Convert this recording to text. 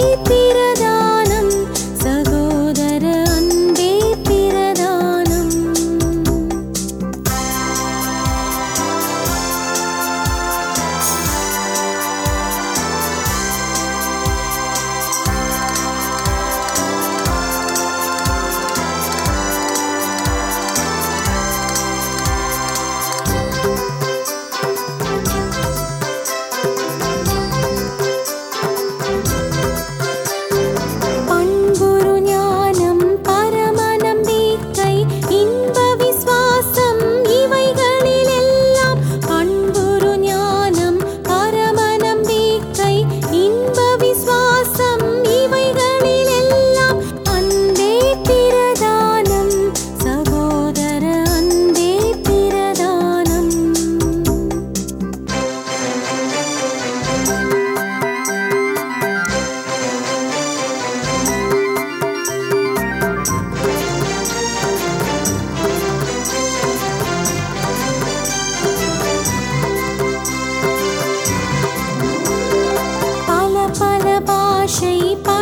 ती 这一把